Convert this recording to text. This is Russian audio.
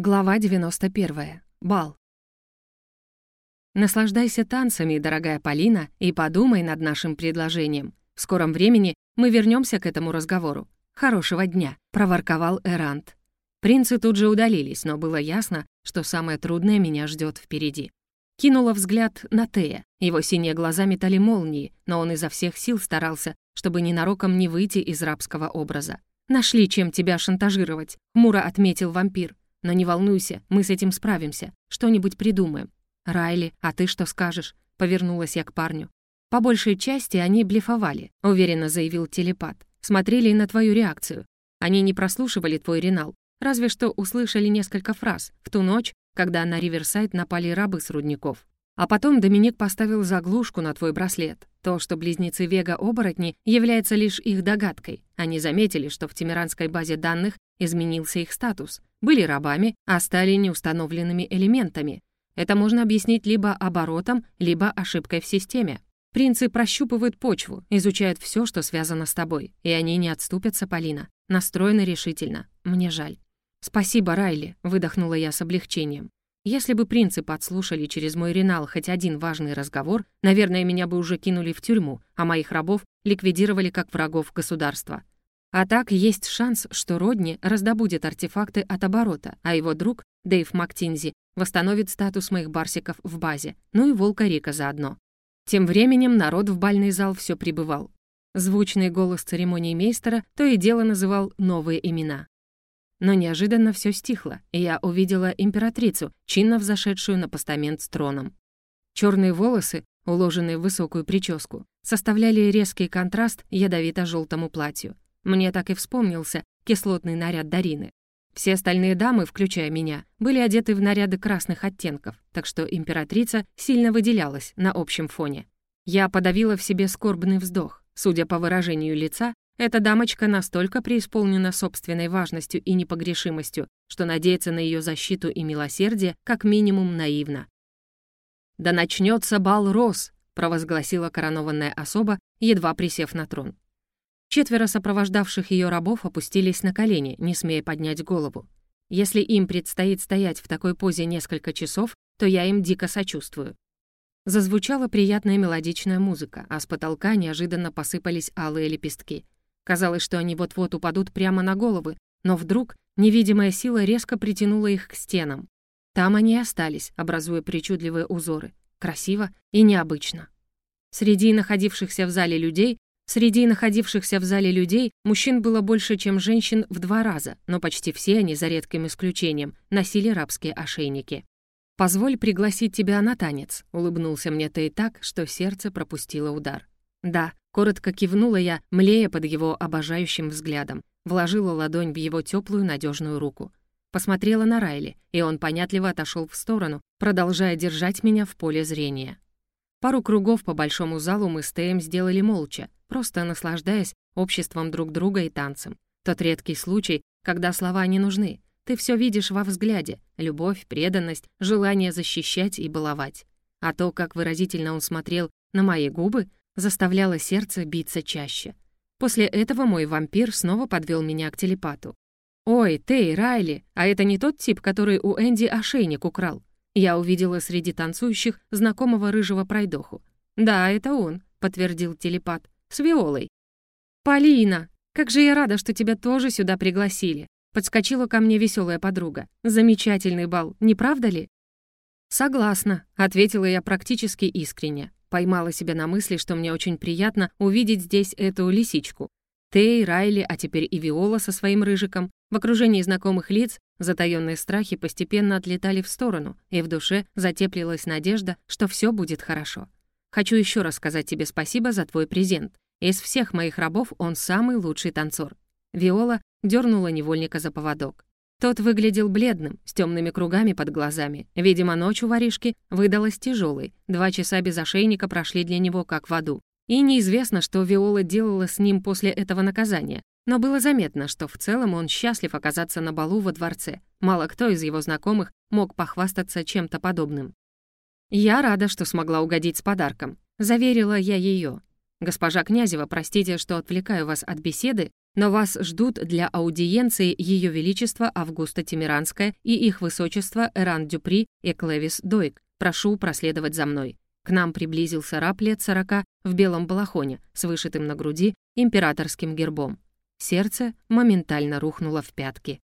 Глава 91. Бал. Наслаждайся танцами, дорогая Полина, и подумай над нашим предложением. В скором времени мы вернемся к этому разговору. Хорошего дня, проворковал Эрант. Принцы тут же удалились, но было ясно, что самое трудное меня ждет впереди. Кинула взгляд на Тея. Его синие глаза метали молнии, но он изо всех сил старался, чтобы ненароком не выйти из рабского образа. «Нашли, чем тебя шантажировать», — Мура отметил вампир. Но не волнуйся, мы с этим справимся. Что-нибудь придумаем. Райли, а ты что скажешь?» Повернулась я к парню. «По большей части они блефовали», — уверенно заявил телепат. «Смотрели на твою реакцию. Они не прослушивали твой ренал, разве что услышали несколько фраз в ту ночь, когда на Риверсайд напали рабы с рудников. А потом Доминик поставил заглушку на твой браслет. То, что близнецы Вега-оборотни, является лишь их догадкой. Они заметили, что в Тимиранской базе данных изменился их статус. Были рабами, а стали неустановленными элементами. Это можно объяснить либо оборотом, либо ошибкой в системе. Принцы прощупывают почву, изучают все, что связано с тобой, и они не отступятся, Полина. Настроены решительно. Мне жаль. «Спасибо, Райли», — выдохнула я с облегчением. Если бы принцы подслушали через мой ренал хоть один важный разговор, наверное, меня бы уже кинули в тюрьму, а моих рабов ликвидировали как врагов государства. А так есть шанс, что Родни раздобудет артефакты от оборота, а его друг, Дэйв Мактинзи, восстановит статус моих барсиков в базе, ну и Волка Рика заодно. Тем временем народ в бальный зал все прибывал. Звучный голос церемонии мейстера то и дело называл новые имена. Но неожиданно все стихло, и я увидела императрицу, чинно взошедшую на постамент с троном. Черные волосы, уложенные в высокую прическу, составляли резкий контраст ядовито желтому платью. Мне так и вспомнился кислотный наряд Дарины. Все остальные дамы, включая меня, были одеты в наряды красных оттенков, так что императрица сильно выделялась на общем фоне. Я подавила в себе скорбный вздох. Судя по выражению лица, эта дамочка настолько преисполнена собственной важностью и непогрешимостью, что надеяться на ее защиту и милосердие как минимум наивно. «Да начнется бал роз!» — провозгласила коронованная особа, едва присев на трон. Четверо сопровождавших ее рабов опустились на колени, не смея поднять голову. Если им предстоит стоять в такой позе несколько часов, то я им дико сочувствую. Зазвучала приятная мелодичная музыка, а с потолка неожиданно посыпались алые лепестки — Казалось, что они вот-вот упадут прямо на головы, но вдруг невидимая сила резко притянула их к стенам. Там они и остались, образуя причудливые узоры. Красиво и необычно. Среди находившихся в зале людей Среди находившихся в зале людей мужчин было больше, чем женщин в два раза, но почти все они, за редким исключением, носили рабские ошейники. «Позволь пригласить тебя на танец», — улыбнулся мне Тей так, что сердце пропустило удар. «Да», — коротко кивнула я, млея под его обожающим взглядом, вложила ладонь в его теплую надежную руку. Посмотрела на Райли, и он понятливо отошел в сторону, продолжая держать меня в поле зрения. Пару кругов по большому залу мы с Теем сделали молча, просто наслаждаясь обществом друг друга и танцем. Тот редкий случай, когда слова не нужны. Ты все видишь во взгляде — любовь, преданность, желание защищать и баловать. А то, как выразительно он смотрел на мои губы, заставляло сердце биться чаще. После этого мой вампир снова подвел меня к телепату. «Ой, Тей, Райли, а это не тот тип, который у Энди ошейник украл?» Я увидела среди танцующих знакомого рыжего пройдоху. «Да, это он», — подтвердил телепат, — «с Виолой». «Полина, как же я рада, что тебя тоже сюда пригласили», — подскочила ко мне веселая подруга. «Замечательный бал, не правда ли?» «Согласна», — ответила я практически искренне. Поймала себя на мысли, что мне очень приятно увидеть здесь эту лисичку. Тей, Райли, а теперь и Виола со своим рыжиком. В окружении знакомых лиц затаённые страхи постепенно отлетали в сторону, и в душе затеплилась надежда, что все будет хорошо. Хочу еще раз сказать тебе спасибо за твой презент. Из всех моих рабов он самый лучший танцор. Виола дернула невольника за поводок. Тот выглядел бледным, с темными кругами под глазами. Видимо, ночь у воришки выдалась тяжелой. Два часа без ошейника прошли для него как в аду. И неизвестно, что Виола делала с ним после этого наказания. Но было заметно, что в целом он счастлив оказаться на балу во дворце. Мало кто из его знакомых мог похвастаться чем-то подобным. «Я рада, что смогла угодить с подарком», — заверила я ее. «Госпожа Князева, простите, что отвлекаю вас от беседы, Но вас ждут для аудиенции Ее Величество Августа Тимиранская и Их Высочество Эран Дюпри и Клевис Дойк. Прошу проследовать за мной». К нам приблизился раб лет сорока в белом балахоне с вышитым на груди императорским гербом. Сердце моментально рухнуло в пятки.